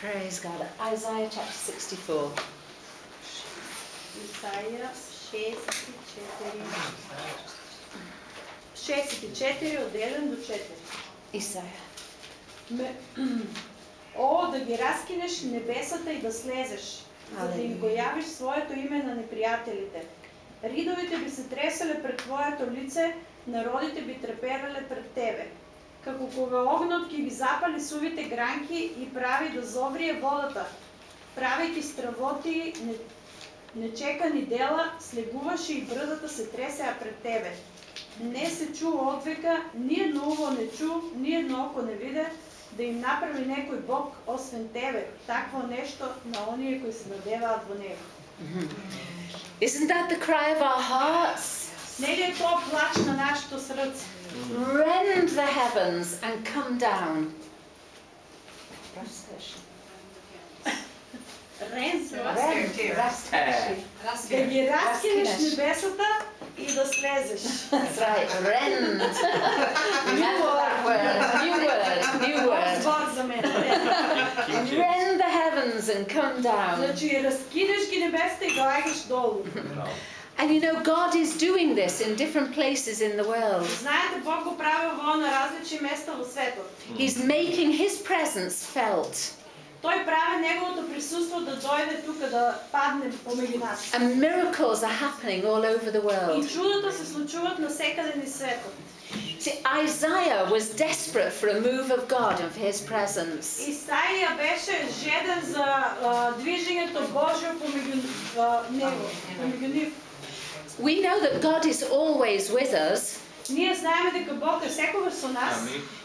Praise God. Isaiah chapter 64. Исаия 64. 64 от 1 до 4. Isaiah. Ме- О, да ги разкинеш небесата и да слезеш, за да им го явиш своето име на неприятелите. Ридовите би се тресале пред Твоето лице, народите би треперале пред Тебе. Како кога огнот ги ги запали сувите гранки и прави да зоврие водата, правейки стравоти, не, нечекани дела, слегуваше и бръдата се тресеа пред Тебе. Не се чу одвека, ни едно уво не чу, ни едно око не виде, да им направи некој Бог освен Тебе, такво нешто на оние кои се надеваат во Него. Isn't that the cry of our hearts? Нели е тоа плач на нашето срце? Rend the heavens and come down. Рен се вас. Rend, Е. Да ги разкинеш Разкинеш. небесата и да слезеш. That's right, rend. Remember that word, new word, new Нов word. збор за мен. рен. Rend the heavens and come down. Значи разкинеш ги небесата и доаѓаш долу. And you know, God is doing this in different places in the world. Знаете, Бог го прави во на различни места во светот. He's making His presence felt. Тој прави неговото присуство да дојде тука да падне помеѓу нас. And miracles are happening all over the И world. чудата се случуваат насекаде низ светот. See, Isaiah was desperate for a move of God and for His presence. Исаија беше жеден за а, движењето Божјо помеѓу а, него, помеѓу нив. We know that God is always with us, Ние знаеме дека Бог е секогаш со нас,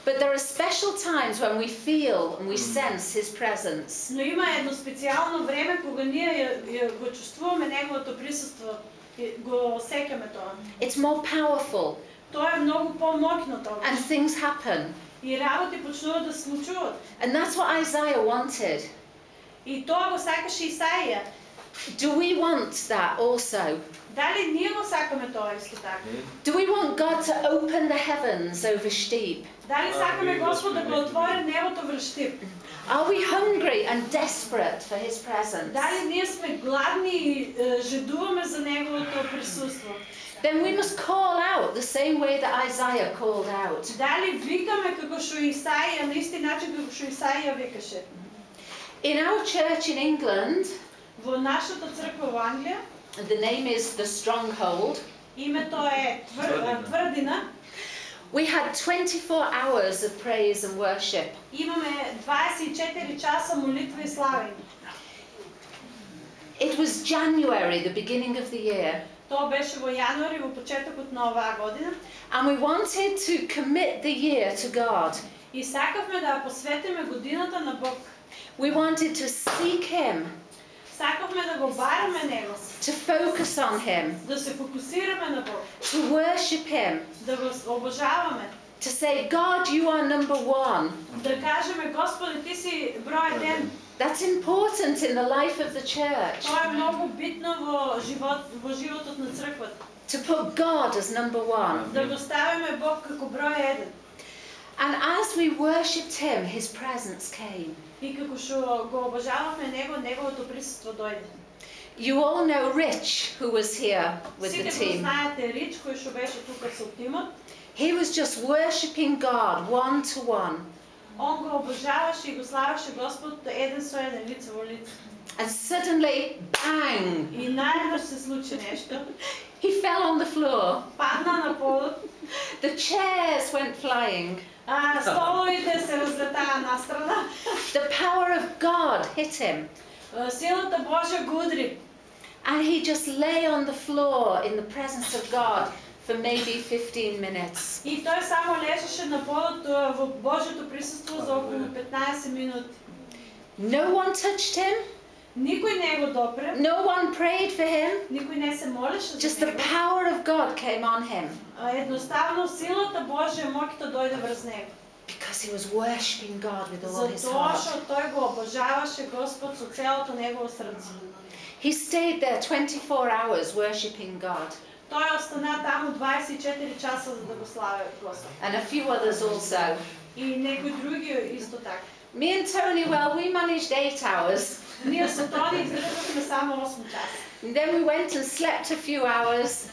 but there are special times when we feel and we sense His presence. но има едно специјално време кога ние ја, ја, го чувствуваме неговото присуство, и го осеќаме тоа. It's more powerful Тоа е многу помоќно тоа. and things happen. И работи почнуваат да се случуваат. And that's what Isaiah wanted. И тоа го сакаше Исаија. Do we want that also? Do we want God to open the heavens over Stip? Are we hungry and desperate for his presence? Then we must call out the same way that Isaiah called out. In our church in England, Во нашата црква во Англија, the name is the Stronghold. името е твр, Тврдина. е, тврдина. We had 24 hours of praise and worship. Имаме 24 часа молитва и славење. It was January, the beginning of the year, Тоа беше во јануари, во почетокот на оваа година. and we wanted to commit the year to God. И сакавме да ја посветиме годината на Бог. We wanted to seek Him, To focus on Him. To worship Him. To say, God, you are number one. That's important in the life of the church. To put God as number one. And as we worshipped Him, His presence came. И како што го обожаваме Него, Неговото присуство дојде. You all know Rich, who was here with the Сите го team. знаете Рич, кој што беше тука со тимот. He was just worshipping God one to one. Он го обожаваше и го славеше Господ еден со еден, лице во лице. And suddenly, bang! И наеднаш се случи нешто. He fell on the floor. Падна на полот, The chairs went flying. а столовите се разлетаа настрана. The power of God hit him. А, Силата Божја го удри. And he just lay on the floor in the presence of God for maybe 15 minutes. И тој само лежеше на полот а, во Божјото присуство за околу 15 минути. No one touched him, Никој не го допре, no one prayed for him. никој не се молеше Just за the него. power of God came on him А, Едноставно силата Божја моќта дојде врз него. because he was worshipping God with all his Затоа heart. што тој го обожаваше Господ со целото негово срце. He stayed there 24 hours worshipping God. Тој остана таму 24 часа за да го слави Господ. And a few others also. И некои други исто така. Me and Tony, well, we managed eight hours. Then we went and slept a few hours.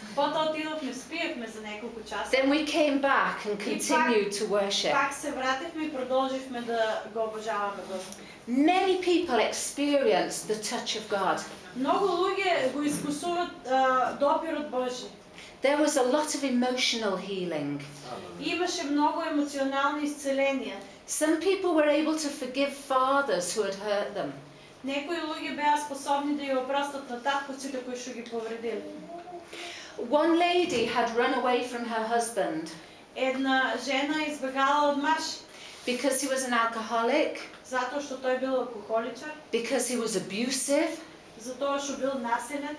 Then we came back and continued to worship. Many people experience the touch of God. There was a lot of emotional healing. Some people were able to forgive fathers who had hurt them. Некои луѓе беа способни да ја опростат на таткоците кои што ги повредили. One lady had run away from her husband Една жена избегала од маж because he was an alcoholic, затоа што тој бил алкохоличар, because he was abusive, затоа што бил насилен,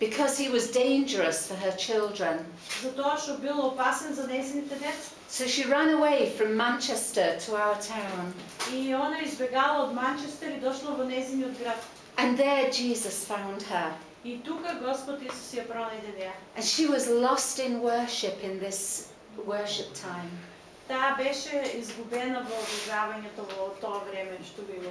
because he was dangerous for her children. затоа што бил опасен за незините деца. So she ran away from Manchester to our town. И она избегала од Манчестер и дошла во незиниот град. And there Jesus found her. И тука Господ Исус ја пронајде неа. And she was lost in worship in this worship time. Таа беше изгубена во обожавањето во тоа време што било.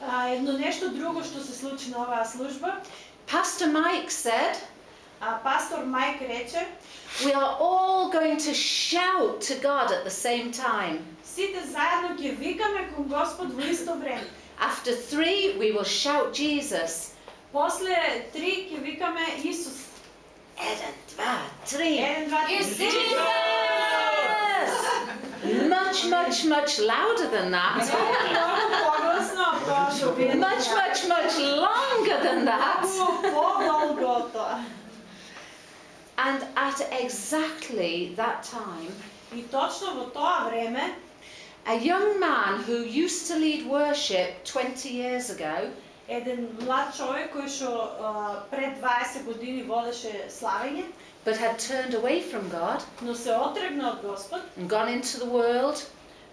А, едно нешто друго што се случи на оваа служба, Pastor Mike said, а, пастор Майк рече, We are all going to shout to God at the same time. сите заедно ќе викаме кон Господ во исто време. After three, we will shout Jesus. После три ќе викаме Исус. Еден, два, три. Еден, два, три. Jesus! Much, much, much louder than that. Многу погласно од тоа што биде. Much, much, much longer than that. Многу подолго од тоа. And at exactly that time, И точно во тоа време, a young man who used to lead worship 20 years ago еден млад човек кој што а, пред 20 години водеше славење, but had turned away from God но се отрегна од Господ, and gone into the world,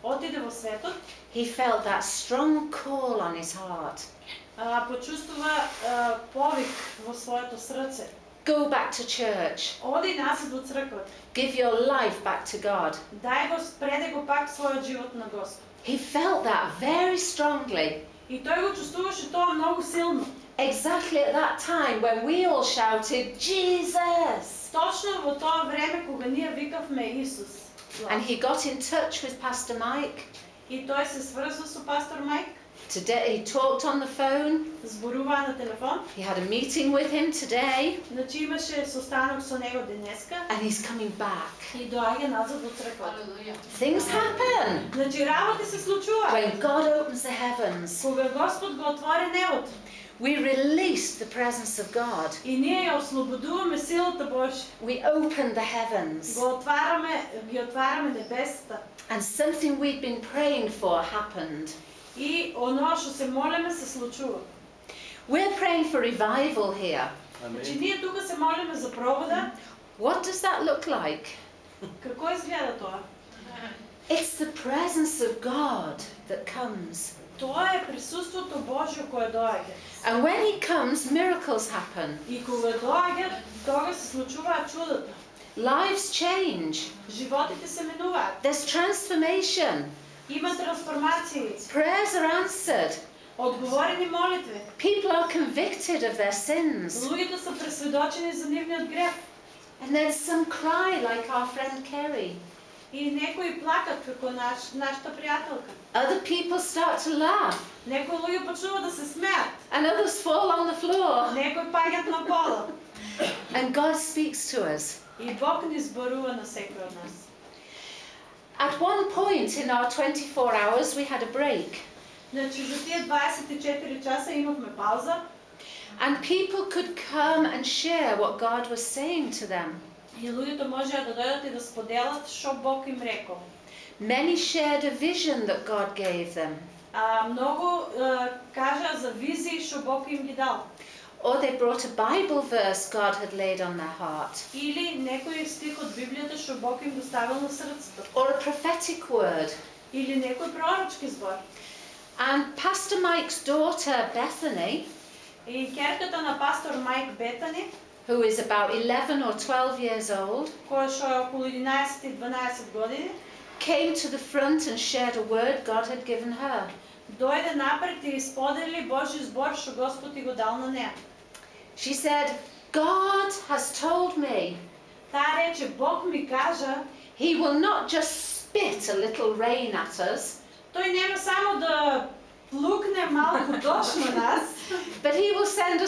отиде во светот, he felt that strong call on his heart. а, почувствува а, повик во своето срце. Go back to church. Оди назад во црквата. Give your life back to God. Дај го, преде го пак својот живот на Господ. He felt that very strongly. И тој го чувствуваше тоа многу силно. Exactly at that time when we all shouted, Jesus! Точно во тоа време кога ние викавме Исус. And he got in touch with Pastor Mike. И тој се сврза со пастор Майк, Today he talked on the phone. зборуваа на телефон. He had a meeting with him today Значи имаше состанок со него денеска and he's coming back. и доаѓа назад во црквата. Things happen Значи работи се случуваат. when God opens the heavens. Кога Господ го отвори небото We release the presence of God. и ние ја ослободуваме силата Божја, We open the heavens. го отвараме, ги отвараме небесата And something we'd been praying for happened. и оноа што се молиме се случува. We're praying for revival here. Значи ние тука се молиме за пробода. What does that look like? Како изгледа тоа? It's the presence of God that comes. Тоа е присуството Божјо кое доаѓа. And when He comes, miracles happen. И кога доаѓа, тога се случуваат чудата. Lives change. Животите се менуваат. There's transformation. Има трансформации. Prayers are answered. Одговорени молитви. People are convicted of their sins. Луѓето се пресведочени за нивниот грев. And then some cry, like our friend Kerry. И некои плакат како наш, нашата пријателка. Other people start to laugh. Некои луѓе почнуваат да се смеат. And others fall on the floor. Некои паѓаат на пола. And God speaks to us. И Бог ни зборува на секој од нас. At one point in our 24 hours, we had a break. Значи за тие 24 часа имавме пауза And people could come and share what God was saying to them. И луѓето можеа да дојдат и да споделат што Бог им рекол. Many shared a vision that God gave them. А многу кажа за визии што Бог им ги дал. Or they brought a Bible verse God had laid on their heart. Или некој стих од Библијата што Бог им го ставил на срцето. Or a prophetic word. Или некој пророчки збор. And Pastor Mike's daughter, Bethany, И керката на пастор Майк Бетани, who is about 11 or 12 years old, која што е околу 11 и 12 години, came to the front and shared a word God had given her. дојде напред и сподели Божи збор што Господ и го дал на неа. She said, God has told me Таа рече, Бог ми кажа, He will not just spit a little rain at us, тој нема само да плукне малку дожд на нас, but He will send a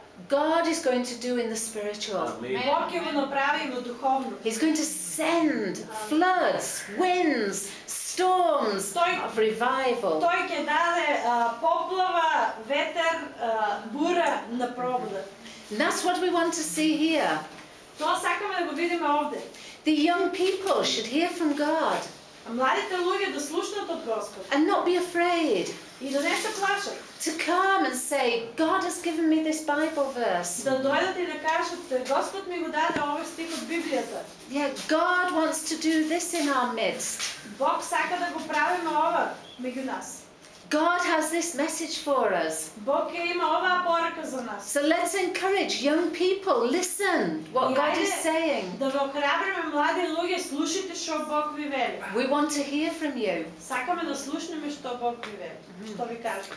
God is going to do in the spiritual. He's going to send floods, winds, storms of revival. And that's what we want to see here. The young people should hear from God. And not be afraid. и да не се плашат. to come and say, God has given me this Bible verse. Да дојдат и да кажат, Господ ми го даде овој стих од Библијата. Yeah, God wants to do this in our midst. Бог сака да го правиме ова меѓу нас. God has this message for us. Бог ќе има оваа порака за нас. So let's encourage young people, listen what God is saying. Да ве охрабриме млади луѓе, слушайте што Бог ви вели. We want to hear from you. Сакаме да слушнеме што Бог ви вели, што ви каже.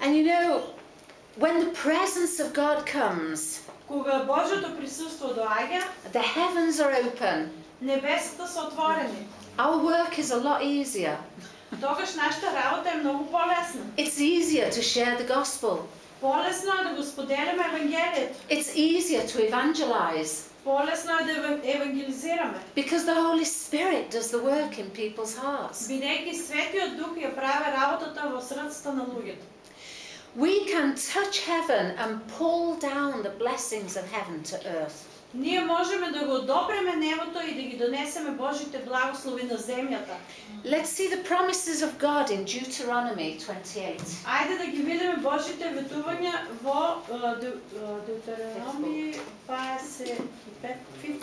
And you know, when the presence of God comes, Кога Божјото присуство доаѓа, the heavens are open. небесата се отворени. Our work is a lot easier. Тогаш нашата работа е многу полесна. It's easier to share the gospel. Полесно е да го споделяме Евангелието. It's easier to evangelize Полесно е да еван- евангелизираме. because the Holy Spirit does the work in people's hearts. Бидејќи Светиот Дух ја прави работата во срцата на луѓето. We can touch heaven and pull down the blessings of heaven to earth. Ние можеме да го допреме небото и да ги донесеме Божите благослови на земјата. Let's see the promises of God in Deuteronomy 28. Ајде да ги видиме Божите ветувања во Деутерономи 25,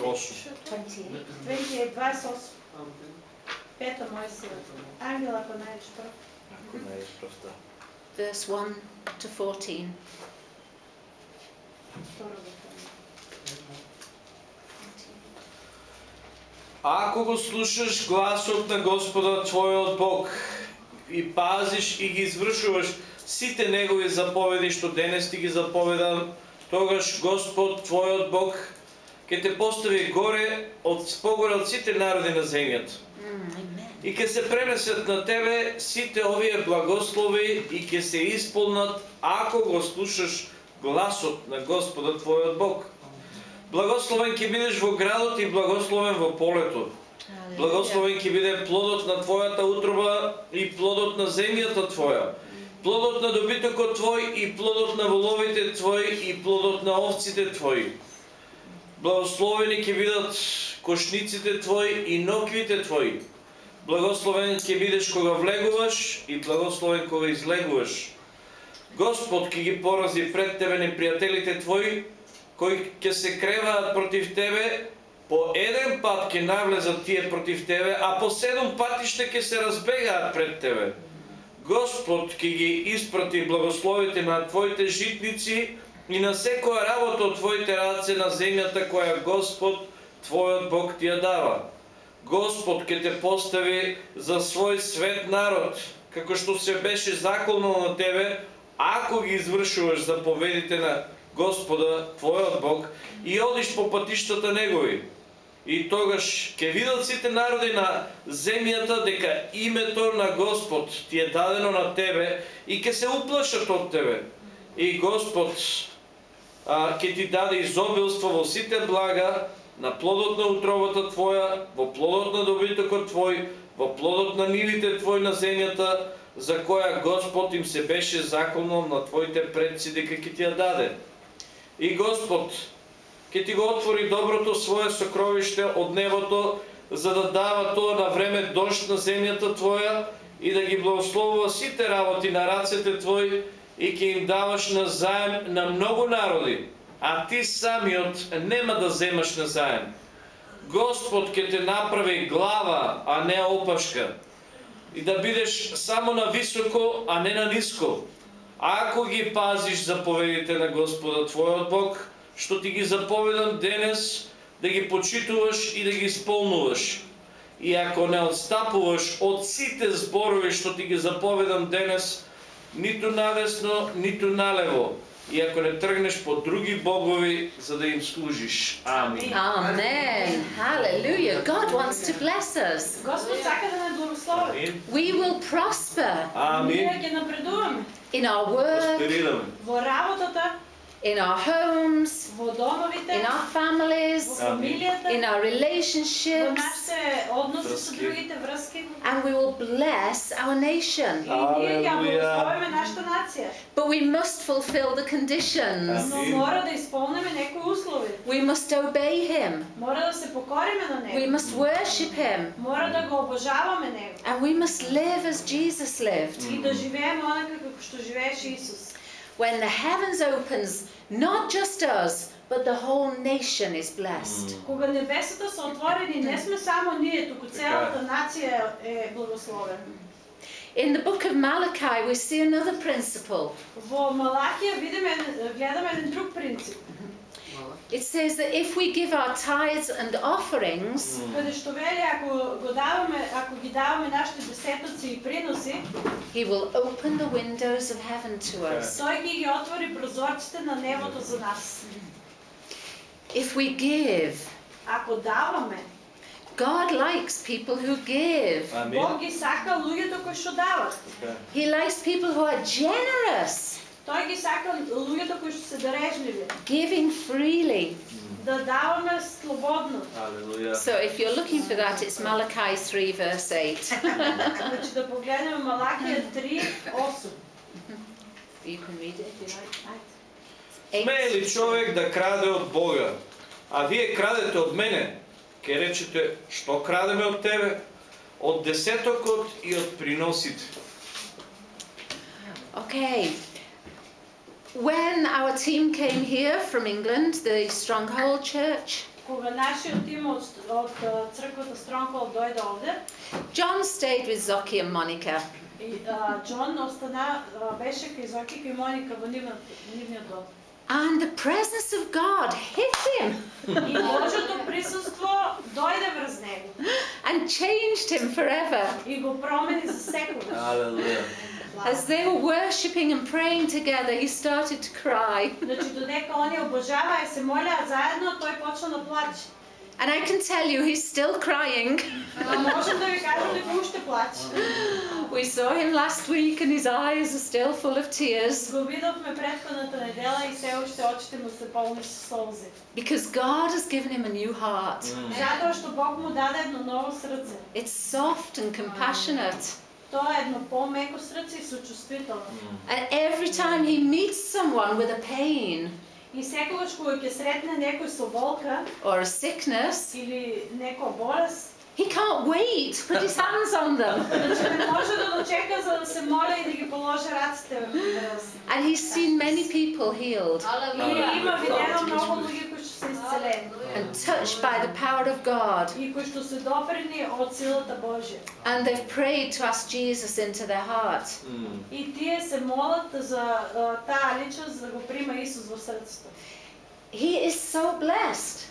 Осум. 28. 2028. Пето Мојсија. Ангел ако најдеш прв. Ако е проста. Verse 1 to 14. Ако го слушаш гласот на Господа твојот Бог и пазиш и ги извршуваш сите негови заповеди што денес ти ги заповедам, тогаш Господ твојот Бог ќе те постави горе од погоре од сите народи на земјата. И ќе се пренесат на тебе сите овие благослови и ќе се исполнат ако го слушаш гласот на Господа твојот Бог. Благословен ќе бидеш во градот и благословен во полето. Благословен ќе биде плодот на твојата утроба и плодот на земјата твоја. Плодот на добитокот твој и плодот на воловите твои и плодот на овците твои. Благословени ќе бидат кошниците твои и ноквите твои. Благословен ќе бидеш кога влегуваш и благословен кога излегуваш. Господ ќе ги порази пред тебе непријателите твои, кои ќе се креваат против тебе, по еден пат ќе навлезат тие против тебе, а по седум патишта ќе се разбегаат пред тебе. Господ ќе ги испрати благословите на твоите житници и на секоја работа од твоите раце на земјата која Господ твојот Бог ти ја дава. Господ ќе те постави за свој свет народ, како што се беше заколнал на тебе, ако ги извршуваш заповедите на Господа, твојот Бог, и одиш по патиштата негови. И тогаш ќе видат сите народи на земјата дека името на Господ ти е дадено на тебе и ќе се уплашат од тебе. И Господ а, ќе ти даде изобилство во сите блага, на плодот на утробата твоја, во плодот на добитокот твој, во плодот на нивите твој на земјата, за која Господ им се беше заколнал на твоите предци дека ќе ти ја даде. И Господ ќе ти го отвори доброто свое сокровиште од небото, за да дава тоа на време дожд на земјата твоја и да ги благословува сите работи на рацете твои и ќе им даваш на заем на многу народи, а ти самиот нема да земаш на заем. Господ ќе те направи глава, а не опашка, и да бидеш само на високо, а не на ниско. Ако ги пазиш заповедите на Господа твојот Бог, што ти ги заповедам денес, да ги почитуваш и да ги исполнуваш. И ако не отстапуваш од сите зборови што ти ги заповедам денес, ниту надесно, ниту налево, и ако не тргнеш по други богови, за да им служиш. Амин. Amen. Hallelujah. God wants to bless us. Господ сака да не благослови. We will prosper Амин. Ние ќе напредуваме in our work, Просперираме. во работата, in our homes, in our families, in our relationships, and we will bless our nation. Hallelujah. But we must fulfill the conditions. We must obey Him. We must worship Him. And we must live as Jesus lived И да живееме онака како што живееше Исус. When the heavens opens, not just us, but the whole nation is blessed. Кога небесата се отворени, не сме само ние, туку целата нација е благословена. In the book of Malachi, we see another principle. Во Малахија видиме еден- гледаме еден друг принцип, It says that if we give our tithes and offerings, каде што вели ако го даваме, ако ги даваме нашите десетоци и приноси, He will open the windows of heaven to us. тој ги ги отвори прозорците на небото за нас. If we give, Ако даваме, God likes people who give. Амин. Бог ги сака луѓето кои што дават. Така. He likes people who are generous, Тој ги сака луѓето кои што се дарежливи, giving freely. да даваме слободно. Алелуја. So if you're looking for that, it's Malachi 3, verse 8. Значи да погледнеме Малахија 3:8. you can read it if you like. Смее ли човек да краде од Бога? А вие крадете од мене? Ке речете, што крадеме од тебе? Од десетокот и од приносите. Okay. when our team came here from England, the Stronghold Church, John stayed with Zoki and Monica. And the presence of God hit him. and changed him forever. Hallelujah. As they were worshipping and praying together, he started to cry. and I can tell you, he's still crying. we saw him last week, and his eyes are still full of tears. Because God has given him a new heart. Mm. It's soft and compassionate. Тоа е едно по-меко срце и сочувствително. And every time he meets someone with a pain И секогаш кога ќе сретне некој со болка or a sickness, или некоја болест, he can't wait to put his hands on them. значи не може да дочека за да се моли и да ги положи раците врз. And he's seen many people healed И има видено многу луѓе кои што се исцелени and touched by the power of God. и кои што се допрени од силата Божја. And they've prayed to ask Jesus into their heart. И тие се молат за а, таа личност да го прима Исус во срцето. He is so blessed.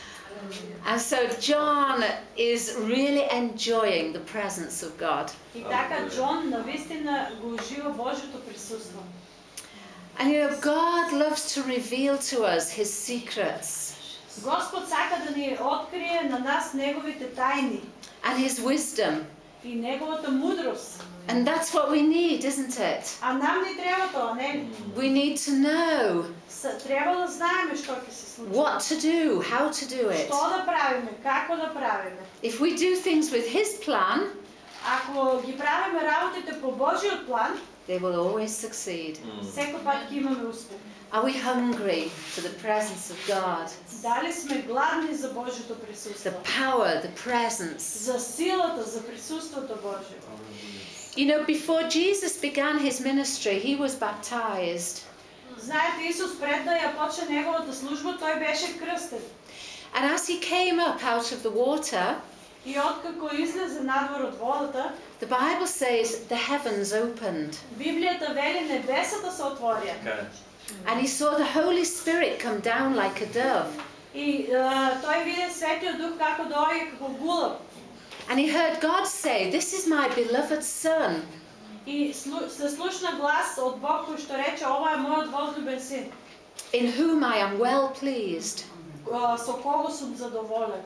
и радоста да се видат другите луѓе како се благословени. And so John is really enjoying the presence of God. И така Джон навистина го ужива Божието присуство. And you know, God loves to reveal to us his secrets Господ сака да ни открие на нас неговите тайни and his wisdom. и неговата мудрост. And that's what we need, isn't it? А нам ни трябва тоа, не ли? We need to know С- Трябва да знаеме што ќе се случи. what to do, how to do it. Што да правиме, како да правиме. If we do things with his plan, Ако ги правиме работите по Божиот план, they will always succeed. секој пат ќе имаме успех. Are we hungry for the presence of God? Дали сме гладни за Божиото The присуство? power, the presence. За силата, за присуството Божие. You know, before Jesus began his ministry, he was baptized. Знаете, Исус пред да ја почне неговата служба, тој беше крстен. And as he came up out of the water, И откако излезе надвор од водата, the Bible says the heavens opened. Библијата вели небесата се отворија. Така е. And he saw the Holy Spirit come down like a dove. И а, тој виде Светиот Дух како доаѓа како гулав. And he heard God say, This is my beloved Son, И слу, се слушна глас од Бог кој што рече ова е мојот возлюбен син, in whom I am well pleased. а, со кого сум задоволен.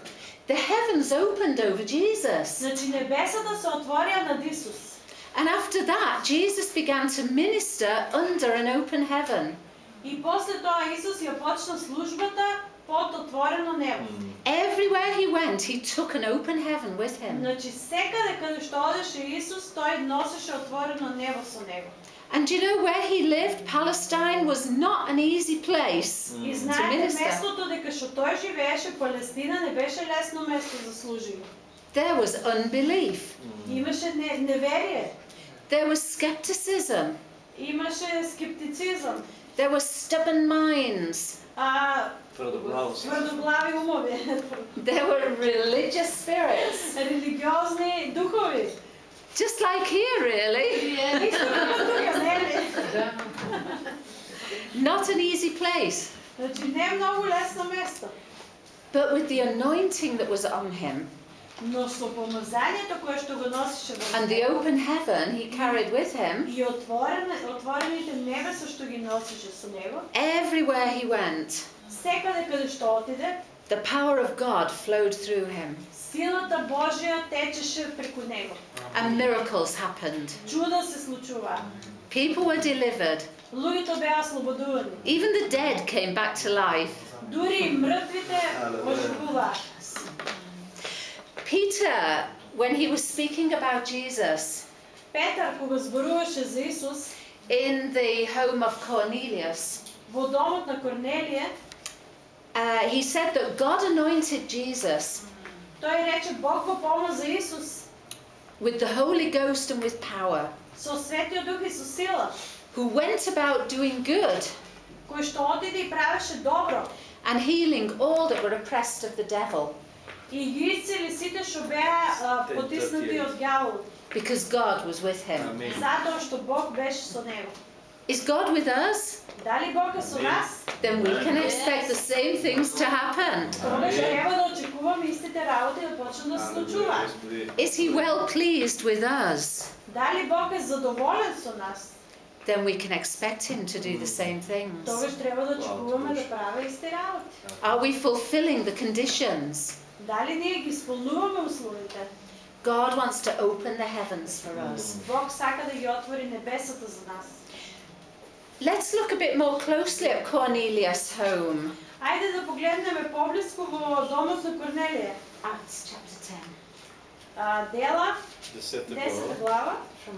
The heavens opened over Jesus. Значи небесата се отворија над Исус. And after that, Jesus began to minister under an open heaven. И после тоа Исус ја почна службата под отворено небо. Everywhere he went, he took an open heaven with him. Значи секаде каде што одеше Исус, тој носеше отворено небо со него. And do you know where he lived? Palestine was not an easy place И to знаете, minister. местото дека што тој живееше, Палестина, не беше лесно место за служење. There was unbelief, Имаше не, неверие, there was skepticism, имаше скептицизам, there were stubborn minds, а Тврдоглавост. тврдоглави умови, there were religious spirits. религиозни духови. Just like here, really. Исто како тука, нели? Not an easy place. Значи не е многу лесно место. But with the anointing that was on him Но со помазанието кое што го носеше во and the него open heaven he carried with him, и отворен, отворените небеса што ги носеше со него, everywhere he went, секаде каде што отиде, the power of God flowed through him силата Божја течеше преку него. and miracles happened. Чуда се случуваа. People were delivered. Луѓето беа ослободувани. Even the dead came back to life. Дури и мртвите оживуваа. Peter, when he was speaking about Jesus Петар кога зборуваше за Исус in the home of Cornelius, во домот на Корнелија, uh, he said that God anointed Jesus тој рече Бог го помаза Исус with the Holy Ghost and with power, со Светиот Дух и со сила, who went about doing good кој што отиде и правеше добро and healing all that were oppressed of the devil, и ги исцели сите што беа а, Те- потиснати тие. од ѓаволот, because God was with him. Амин. затоа што Бог беше со него. Is God with us? Дали Бог е со Амин. нас? Then we can expect the same things to happen. Тогаш треба да очекуваме истите работи да почнат да се случуваат. Господи. Is He well pleased with us? Дали Бог е задоволен со нас? Then we can expect Him to do the same things. Тогаш треба да очекуваме да прави исти работи. Are we fulfilling the conditions? Дали ние ги исполнуваме условите? God wants to open the heavens for us. Бог сака да ги отвори небесата за нас. Let's look a bit more closely at Cornelius' home. Ајде да погледнеме поблиску во домот на Корнелија. Acts chapter 10. А, Дела, Десета 10 глава. глава, From,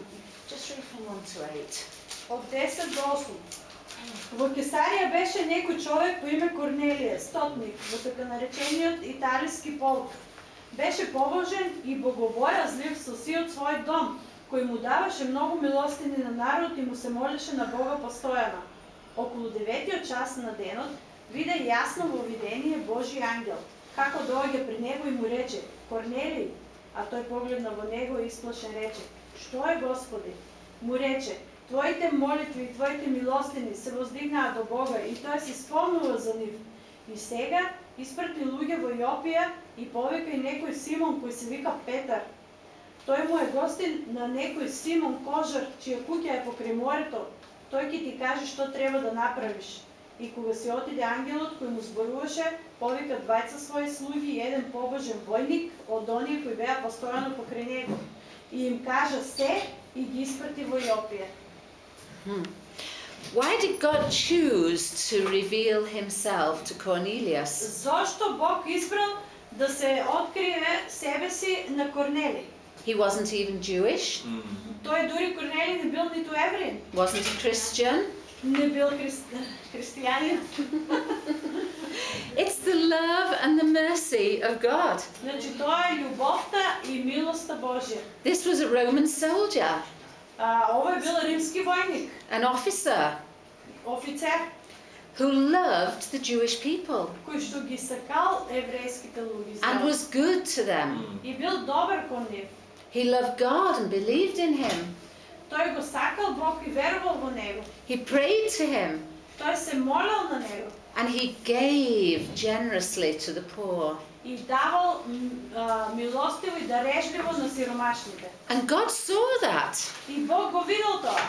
just read from 1 to 8. од 10 до 8. Во Кесарија беше некој човек по име Корнелија, стотник, во така наречениот италиски полк. Беше побожен и боговоразлив со сиот свој дом, кој му даваше многу милостини на народ и му се молеше на Бога постојано. Околу деветиот час на денот виде јасно во видение Божи ангел, како доаѓа при него и му рече, Корнелиј, а тој погледна во него и исплашен рече, Што е Господи? Му рече, Твоите молитви и Твоите милостини се воздигнаа до Бога и Тој се спомнува за нив. И сега испрати луѓе во Јопија и повика и некој Симон кој се вика Петар. Тој му е гостин на некој Симон Кожар, чија куќа е покрај морето. Тој ќе ти каже што треба да направиш. И кога се отиде ангелот кој му зборуваше, повика двајца своји слуги и еден побожен војник од оние кои беа постојано покрај него. И им кажа се и ги испрати во Јопија. Hmm. Why did God choose to reveal himself to Cornelius? Зошто Бог избрал да се открие себе си на Корнели? He wasn't even Jewish, Тој дури Корнели не бил ниту евреин, wasn't a Christian. не бил христ... христијанин. It's the love and the mercy of God. Значи тоа е љубовта и милоста Божја. This was a Roman soldier, А, ова е бил римски војник, an officer офицер, who loved the Jewish people кој што ги сакал еврејските луѓе and знаат. was good to them. и бил добар кон нив. He loved God and believed in Him. Тој го сакал Бог и верувал во него. He prayed to Him Тој се молел на него and He gave generously to the poor. и давал м, а, милостиво и дарежливо на сиромашните. And God saw that. И Бог го видел тоа.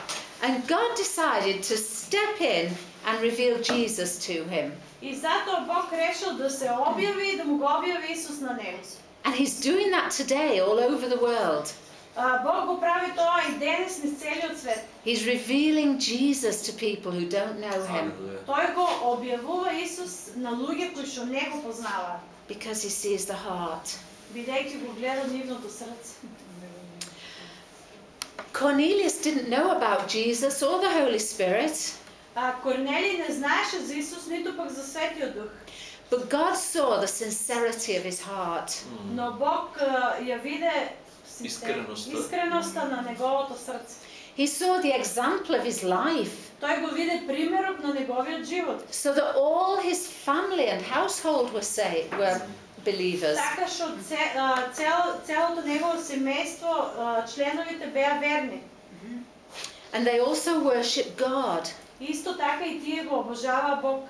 And God decided to step in and reveal Jesus to him. И затоа Бог решил да се објави и да му го објави Исус на него. And He's doing that today all over the world. А, Бог го прави тоа и денес низ целиот свет. He's revealing Jesus to people who don't know Him Тој го објавува Исус на луѓе кои што не го познаваат, because he sees the heart. Cornelius didn't know about Jesus or the Holy Spirit. But God saw the sincerity of his heart. Mm. Бог а, ја виде сите- Искреноста. искреноста на неговото срце. He saw the example of his life Тој го виде примерот на неговиот живот. so that all his family and household were saved, were believers. Така што це- а, цел, целото негово семејство, а, членовите беа верни. And they also worship God. Исто така и тие го обожаваа Бог.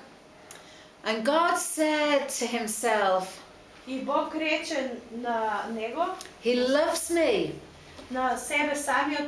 And God said to himself, И Бог рече на него, He loves me. на себе самиот,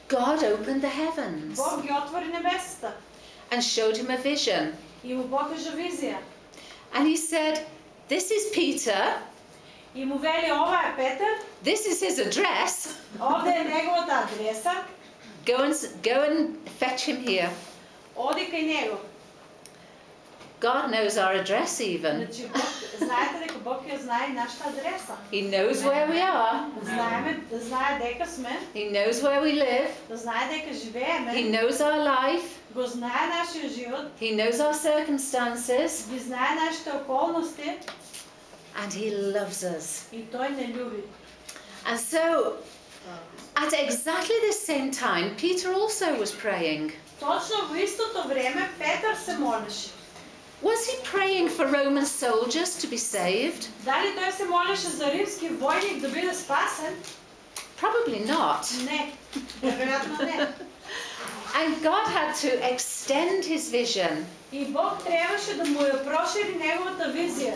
God opened the heavens Бог ги отвори небесата and showed him a vision. и му покажа визија. And he said, This is Peter. И му вели ова е Петар, This is his address. овде е неговата адреса, Go and, s- go and fetch him here. оди кај него. God knows our address even. Значи Бог, знаете дека Бог ја знае и нашата адреса. He knows where we are. Знаеме, знае дека сме, He knows where we live. знае дека He живееме, knows our life. го знае нашиот живот, He knows our circumstances. ги знае нашите околности And He loves us. и тој не љуби. And so, at exactly the same time, Peter also was praying. Точно во истото време Петар се молеше. Was he praying for Roman soldiers to be saved? Дали тој се молеше за римски војник да биде спасен? Probably not. Не, веројатно не. And God had to extend his vision. И Бог требаше да му ја прошири неговата визија.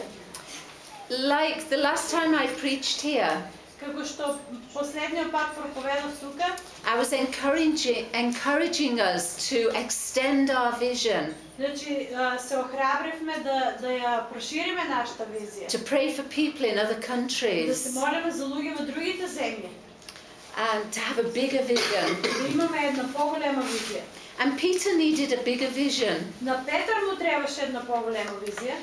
Like the last time I preached here, Како што последниот пат проповедав тука, I was encouraging, encouraging us to extend our vision, значи а, се охрабривме да, да ја прошириме нашата визија. to pray for people in other Да се countries, молиме за луѓе во другите земји. and to have a bigger vision. Да имаме една поголема визија. And Peter needed a bigger vision. На Петар му требаше една поголема визија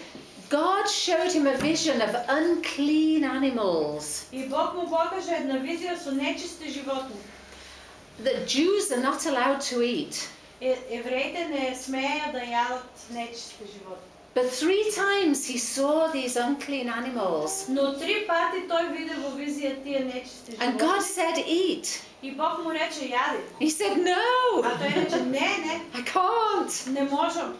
God showed him a vision of unclean animals. и Бог му покаже една визија со нечисти животни. that Jews are not allowed to eat. Е, евреите не смееја да јадат нечисти животни. But three times he saw these unclean animals. Но три пати той виде во визија тие нечисти And животни. God said, Eat. И Бог му рече јади. He said, А No, тој рече не, не, I can't. не можам.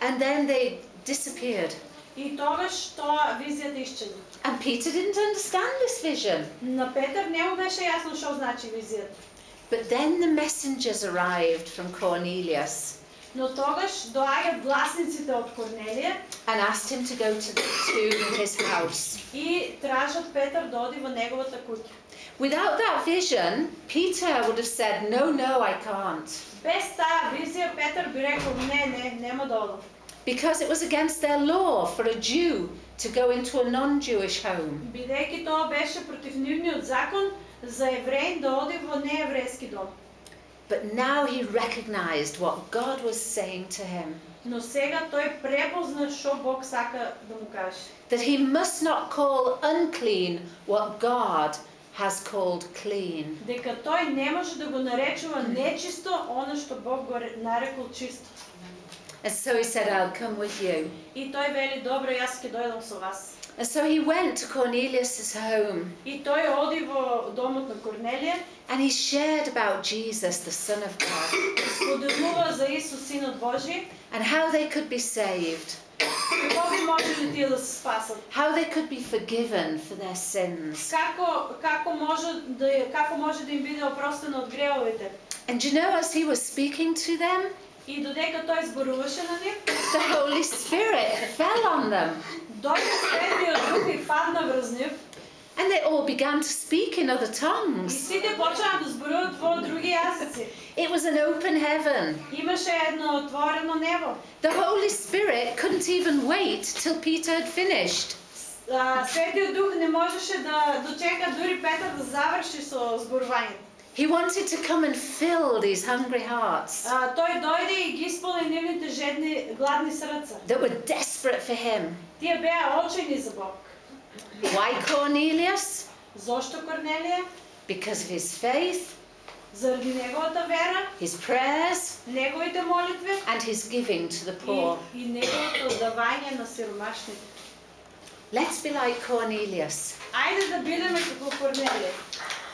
And then they disappeared. И тогаш тоа визијата исчезна. And Peter didn't understand this vision. На Петар не му беше јасно што значи визијата. But then the messengers arrived from Cornelius Но тогаш доаѓаат гласниците од Корнелија and asked him to go to, the, to his house. и тражат Петар да оди во неговата куќа. Without that vision, Peter would have said, No, no, I can't. Без таа визија Петар би рекол не, не, нема да одам. Because it was against their law for a Jew to go into a non Jewish home. Бидејќи тоа беше против нивниот закон за евреин да оди во нееврејски дом. But now he recognized what God was saying to him Но сега тој препозна што Бог сака да му каже. that he must not call unclean what God has called clean. Дека тој не може да го наречува нечисто она што Бог го ре- нарекол чисто. And so he said, I'll come with you. И тој вели, добро, јас ќе дојдам со вас. And so he went to Cornelius' home И тој оди во домот на Корнелија, and he shared about Jesus, the Son of God, споделува за Исус, Синот Божи, and how they could be saved, како би можеле тие да се спасат. how they could be forgiven for their sins. Како, како, може да, како може да им биде опростено од гревовите. And you know, as he was speaking to them, И додека тој зборуваше на нив, the Holy Spirit fell on them, дојде Светиот Дух и падна врз нив, and they all began to speak in other и tongues. сите почнаа да зборуваат во други јазици. It was an open heaven. Имаше едно отворено небо. The Holy Spirit couldn't even wait till Peter had finished. А, Светиот Дух не можеше да дочека дури Петар да заврши со зборувањето. He wanted to come and fill these hungry hearts А, тој дојде и ги исполни нивните жедни, гладни срца. that were desperate for him. Тие беа очени за Бог. Why Cornelius? Зошто Корнелија? Because of his faith, Заради неговата вера, his prayers, неговите молитви and his giving to the и, poor. и неговото давање на сиромашните. Let's be like Cornelius, Ајде да бидеме како Корнелија.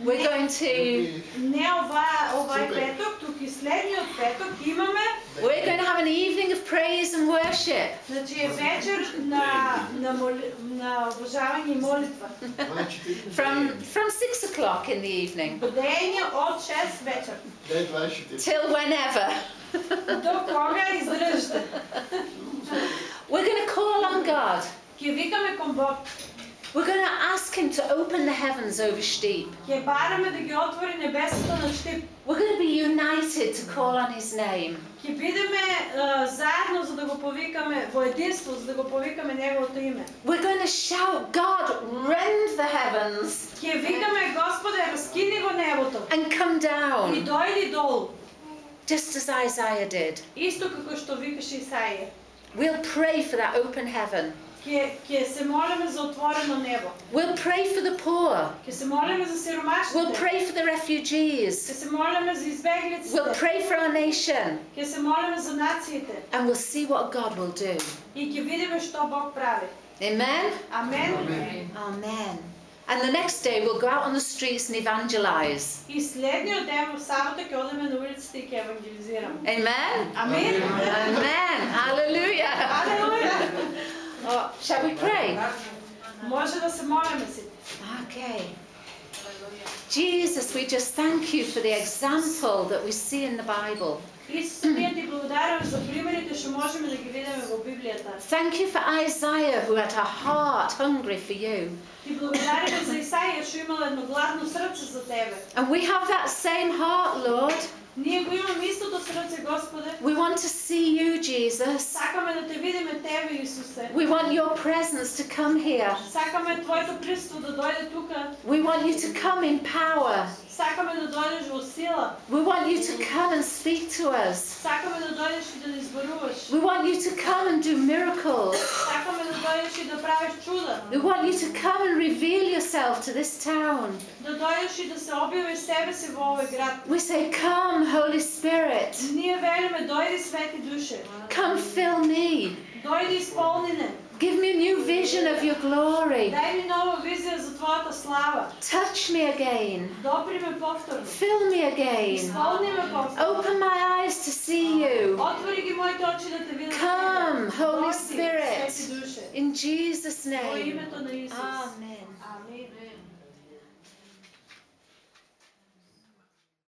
we're going to Не ова, овај Супер. петок, туку и следниот петок имаме we're going to have an evening of praise and worship. Значи е вечер на, на, моли, на обожавање и молитва. From from six o'clock in the evening Бдење од 6 вечер. Дай 20. till whenever. До кога издржите? We're going to call on God. Ќе викаме кон Бог. We're going to ask him to open the heavens over Stip. We're going to be united to call on his name. We're going to shout, God, rend the heavens. And come down. Just as Isaiah did. We'll pray for that open heaven. We'll pray for the poor. We'll pray for the refugees. We'll pray for our nation. And we'll see what God will do. Amen. Amen. Amen. And the next day we'll go out on the streets and evangelize. Amen. Amen. Amen. Hallelujah. Hallelujah. Shall we pray? Okay. Jesus, we just thank you for the example that we see in the Bible. Thank you for Isaiah who had a heart hungry for you. And we have that same heart, Lord. We want to see you, Jesus. We want your presence to come here. We want you to come in power. We want you to come and speak to us. We want you to come and do miracles. We want you to come and reveal yourself to this town. We say, Come, Holy Spirit. Come, fill me. Give me a new vision of your glory. Daj mi novo za. Touch me again. Fill me again. Open my eyes to see you. Come, Holy Spirit. In Jesus name. Amen. Amen.